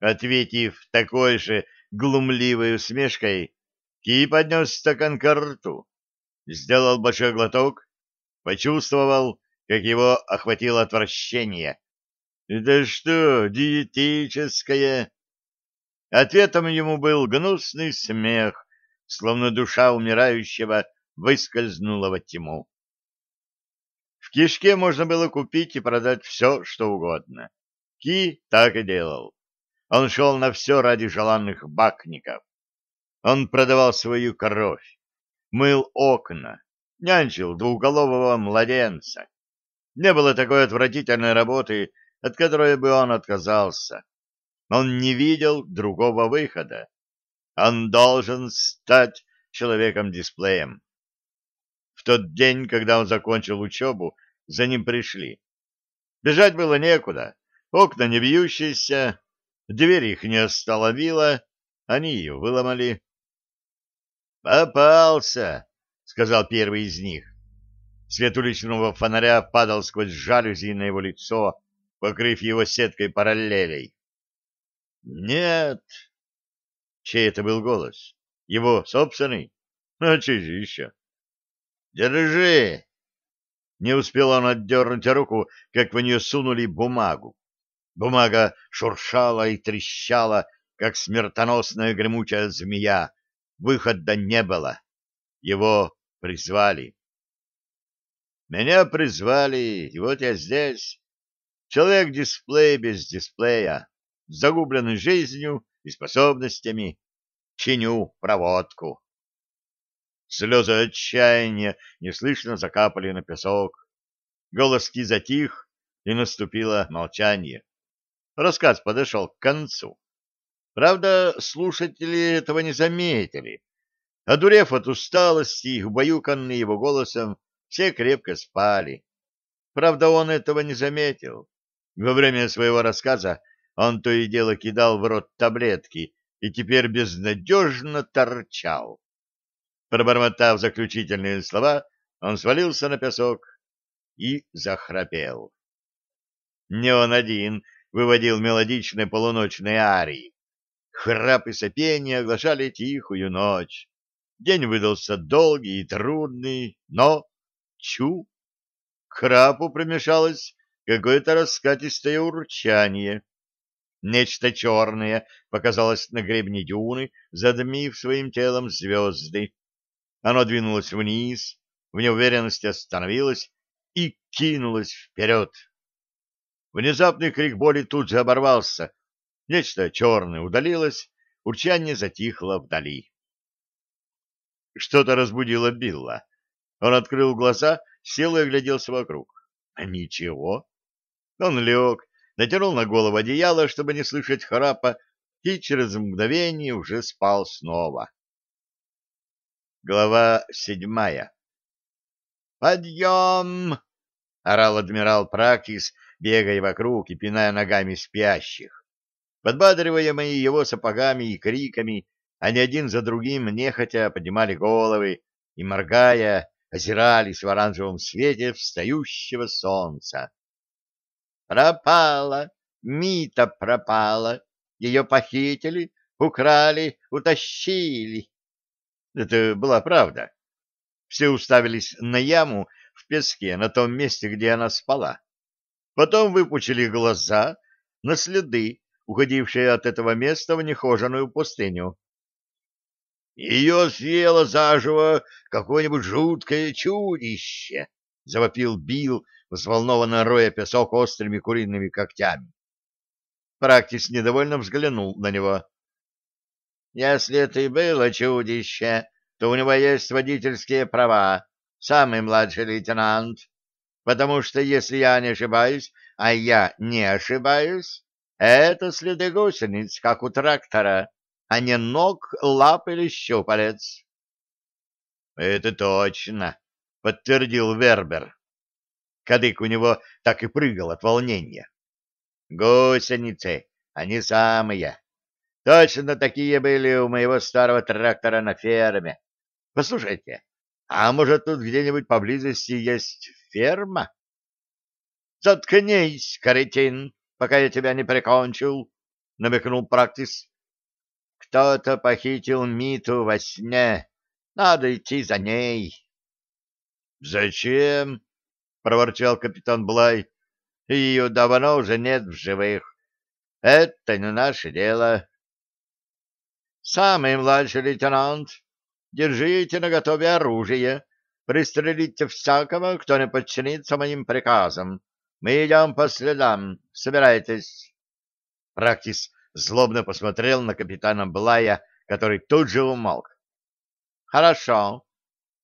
Ответив такой же глумливой усмешкой, Ки поднес стакан к рту, сделал большой глоток, почувствовал, как его охватило отвращение. «Это что, диетическое?» Ответом ему был гнусный смех, словно душа умирающего выскользнула во тьму. В кишке можно было купить и продать все, что угодно. Ки так и делал. Он шел на все ради желанных бакников. Он продавал свою кровь, мыл окна, нянчил двухголового младенца. Не было такой отвратительной работы, от которой бы он отказался. Он не видел другого выхода. Он должен стать человеком-дисплеем. В тот день, когда он закончил учебу, за ним пришли. Бежать было некуда. Окна не бьющиеся, дверь их не остановила, они ее выломали. «Попался!» — сказал первый из них. Свет уличного фонаря падал сквозь жалюзи на его лицо, покрыв его сеткой параллелей. «Нет!» Чей это был голос? Его собственный? А чей же еще? «Держи!» Не успел он отдернуть руку, как в нее сунули бумагу. Бумага шуршала и трещала, как смертоносная гремучая змея. Выхода не было. Его призвали. Меня призвали, и вот я здесь. Человек-дисплей без дисплея, загубленный жизнью и способностями. Чиню проводку. Слезы отчаяния неслышно закапали на песок. Голос Ки затих, и наступило молчание. Рассказ подошел к концу. Правда, слушатели этого не заметили. Одурев от усталости и убаюканный его голосом, все крепко спали. Правда, он этого не заметил. Во время своего рассказа он то и дело кидал в рот таблетки и теперь безнадежно торчал. Пробормотав заключительные слова, он свалился на песок и захрапел. Не он один выводил мелодичные полуночные арии. Храп и сопение оглашали тихую ночь. День выдался долгий и трудный, но... Чу! К храпу примешалось какое-то раскатистое урчание. Нечто черное показалось на гребне дюны, задмив своим телом звезды. Оно двинулось вниз, в неуверенности остановилось и кинулось вперед. Внезапный крик боли тут же оборвался. Нечто черное удалилось, урчание затихло вдали. Что-то разбудило Билла. Он открыл глаза, сел и огляделся вокруг. А ничего. Он лег, натянул на голову одеяло, чтобы не слышать храпа, и через мгновение уже спал снова. Глава седьмая. «Подъем!» — орал адмирал Практис, бегая вокруг и пиная ногами спящих. Подбадриваемые его сапогами и криками, они один за другим нехотя поднимали головы и, моргая, озирались в оранжевом свете встающего солнца. «Пропала! Мита пропала! Ее похитили, украли, утащили!» Это была правда. Все уставились на яму в песке, на том месте, где она спала. Потом выпучили глаза на следы, уходившие от этого места в нехоженную пустыню. «Ее съело заживо какое-нибудь жуткое чудище!» — завопил Билл, взволнованно роя песок острыми куриными когтями. Практис недовольно взглянул на него. Если это и было чудище, то у него есть водительские права, самый младший лейтенант. Потому что, если я не ошибаюсь, а я не ошибаюсь, это следы гусениц, как у трактора, а не ног, лап или щупалец. — Это точно, — подтвердил Вербер. Кадык у него так и прыгал от волнения. — Гусеницы, они самые. Точно такие были у моего старого трактора на ферме. Послушайте, а может тут где-нибудь поблизости есть ферма? Заткнись, каретин, пока я тебя не прикончил. — намекнул Практис. «Кто-то похитил Миту во сне. Надо идти за ней». «Зачем?» — проворчал капитан Блай. «Ее давно уже нет в живых. Это не наше дело». «Самый младший лейтенант, держите наготове оружие. Пристрелите всякого, кто не подчинится моим приказам. Мы идем по следам. Собирайтесь». Практис злобно посмотрел на капитана Блая, который тут же умолк. «Хорошо.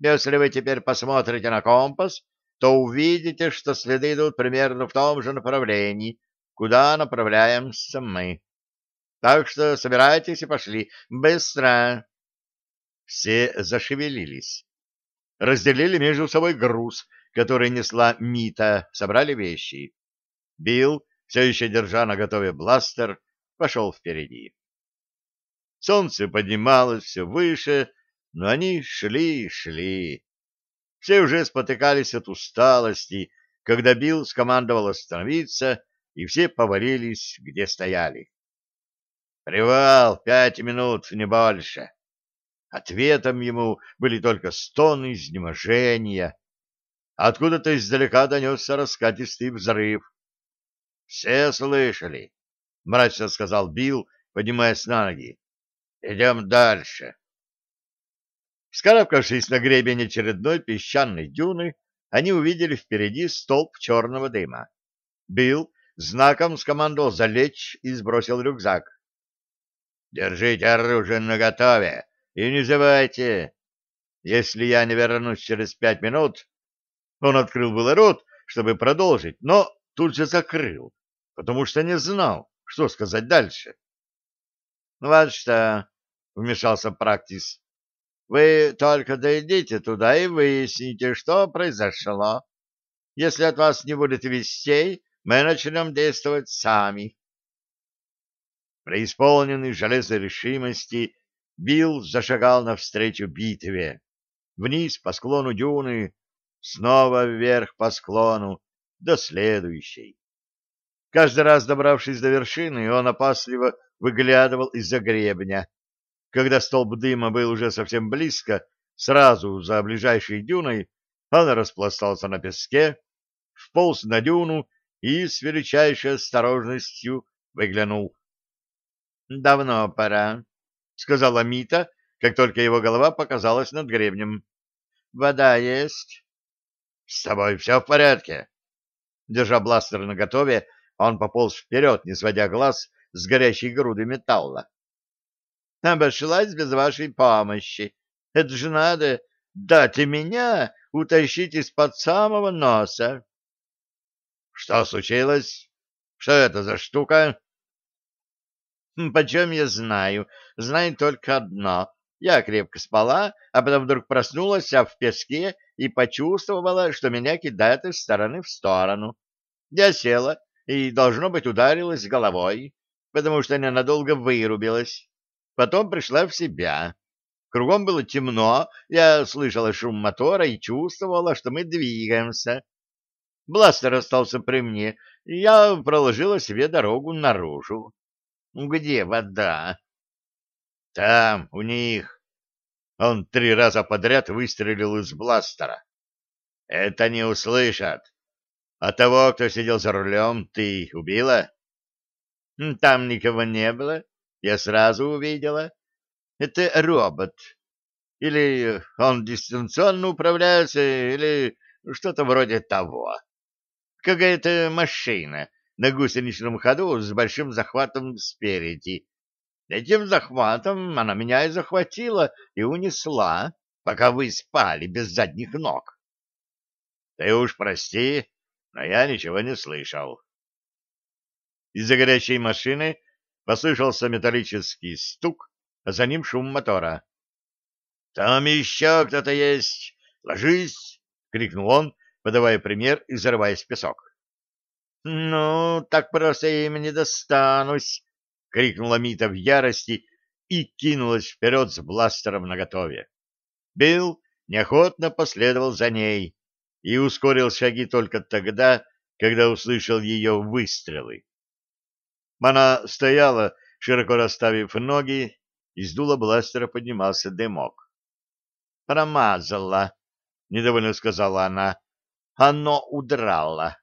Если вы теперь посмотрите на компас, то увидите, что следы идут примерно в том же направлении, куда направляемся мы. Так что собирайтесь и пошли. Быстро!» Все зашевелились. Разделили между собой груз, который несла Мита, собрали вещи. Билл все еще держа на готове бластер, пошел впереди. Солнце поднималось все выше, но они шли и шли. Все уже спотыкались от усталости, когда Билл скомандовал остановиться, и все повалились, где стояли. «Привал! Пять минут, не больше!» Ответом ему были только стоны изнеможения. Откуда-то издалека донесся раскатистый взрыв. Все слышали, — мрачно сказал Билл, поднимаясь на ноги. — Идем дальше. Вскарабкавшись на гребень очередной песчаной дюны, они увидели впереди столб черного дыма. Билл знаком скомандовал залечь и сбросил рюкзак. — Держите оружие наготове и не забывайте, если я не вернусь через пять минут... Он открыл было рот, чтобы продолжить, но тут же закрыл потому что не знал, что сказать дальше. — Ну вот что, — вмешался Практис, — вы только дойдите туда и выясните, что произошло. Если от вас не будет вестей, мы начнем действовать сами. Преисполненный железной решимости, Билл зашагал навстречу битве. Вниз по склону дюны, снова вверх по склону, до следующей. Каждый раз, добравшись до вершины, он опасливо выглядывал из-за гребня. Когда столб дыма был уже совсем близко, сразу за ближайшей дюной, он распластался на песке, вполз на дюну и с величайшей осторожностью выглянул. — Давно пора, — сказала Мита, как только его голова показалась над гребнем. — Вода есть? — С тобой все в порядке. Держа бластер наготове, он пополз вперед, не сводя глаз с горящей груды металла. «Обошлась без вашей помощи. Это же надо дать и меня утащить из-под самого носа». «Что случилось? Что это за штука?» «Почем я знаю? Знаю только одно. Я крепко спала, а потом вдруг проснулась а в песке и почувствовала, что меня кидает из стороны в сторону. Я села и, должно быть, ударилась головой, потому что она надолго вырубилась. Потом пришла в себя. Кругом было темно, я слышала шум мотора и чувствовала, что мы двигаемся. Бластер остался при мне, и я проложила себе дорогу наружу. Где вода? Там, у них. Он три раза подряд выстрелил из бластера. Это не услышат. А того, кто сидел за рулем, ты убила? Там никого не было. Я сразу увидела. Это робот. Или он дистанционно управляется, или что-то вроде того. Какая-то машина на гусеничном ходу с большим захватом спереди. Этим захватом она меня и захватила, и унесла, пока вы спали без задних ног. Ты уж прости, но я ничего не слышал. Из-за горящей машины послышался металлический стук, а за ним шум мотора. — Там еще кто-то есть! Ложись! — крикнул он, подавая пример и зарываясь в песок. — Ну, так просто я им не достанусь! — крикнула Мита в ярости и кинулась вперед с бластером наготове. Билл неохотно последовал за ней, и ускорил шаги только тогда, когда услышал ее выстрелы. Она стояла, широко расставив ноги, из дула бластера поднимался дымок. «Промазала», — недовольно сказала она. «Оно удрало».